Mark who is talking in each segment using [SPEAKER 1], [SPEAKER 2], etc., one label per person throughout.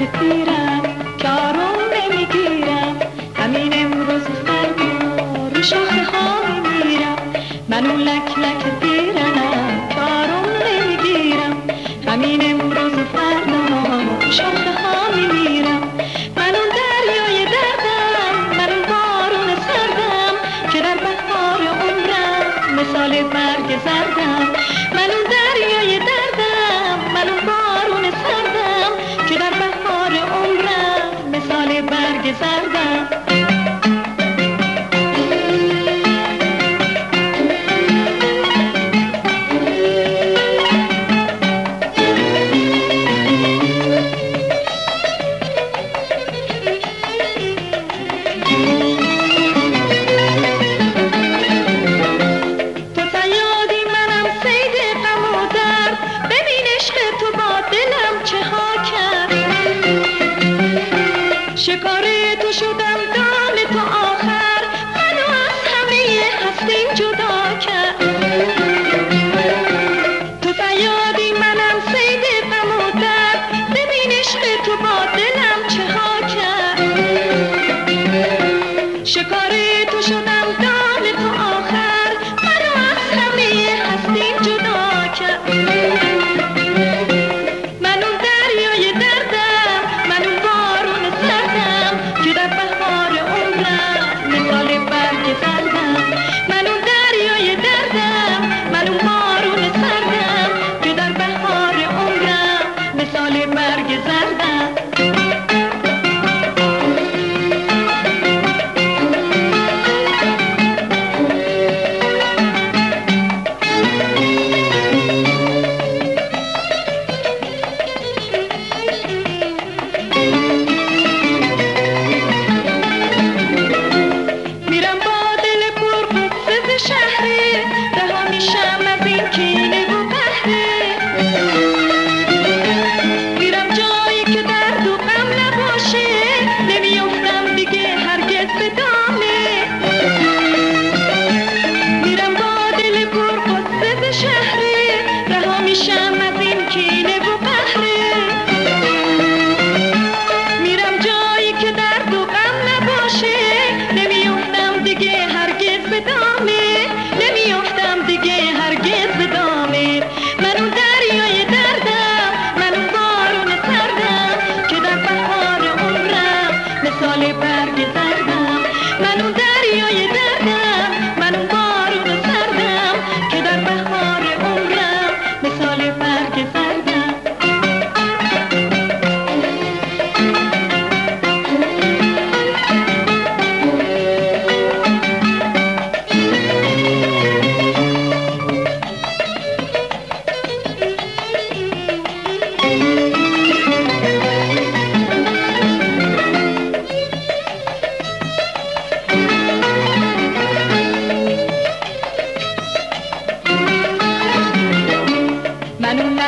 [SPEAKER 1] که پیرم که نمی‌گیرم. همین امروز فردا رو شاخه ها میمیرم من اون لک لک پیرم که نمی‌گیرم. همین امروز فردا رو شاخه ها میمیرم من اون دریای دردم من اون بارون سردم که در بهار عمرم مثال برگ زردم. من اون de tarda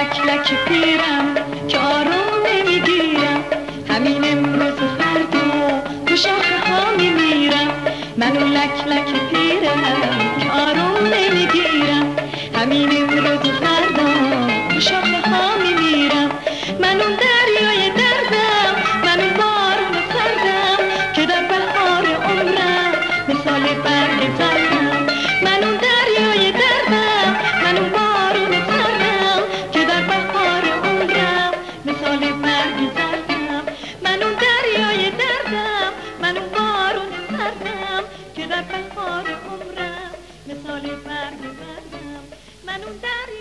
[SPEAKER 1] لک لک پیرم که آروم نمی‌گیرم. همین امروز و فردا تو شاخه ها میمیرم لکلک لک لک پیرم که آروم نمی‌گیرم. همین امروز و فردا تو شاخه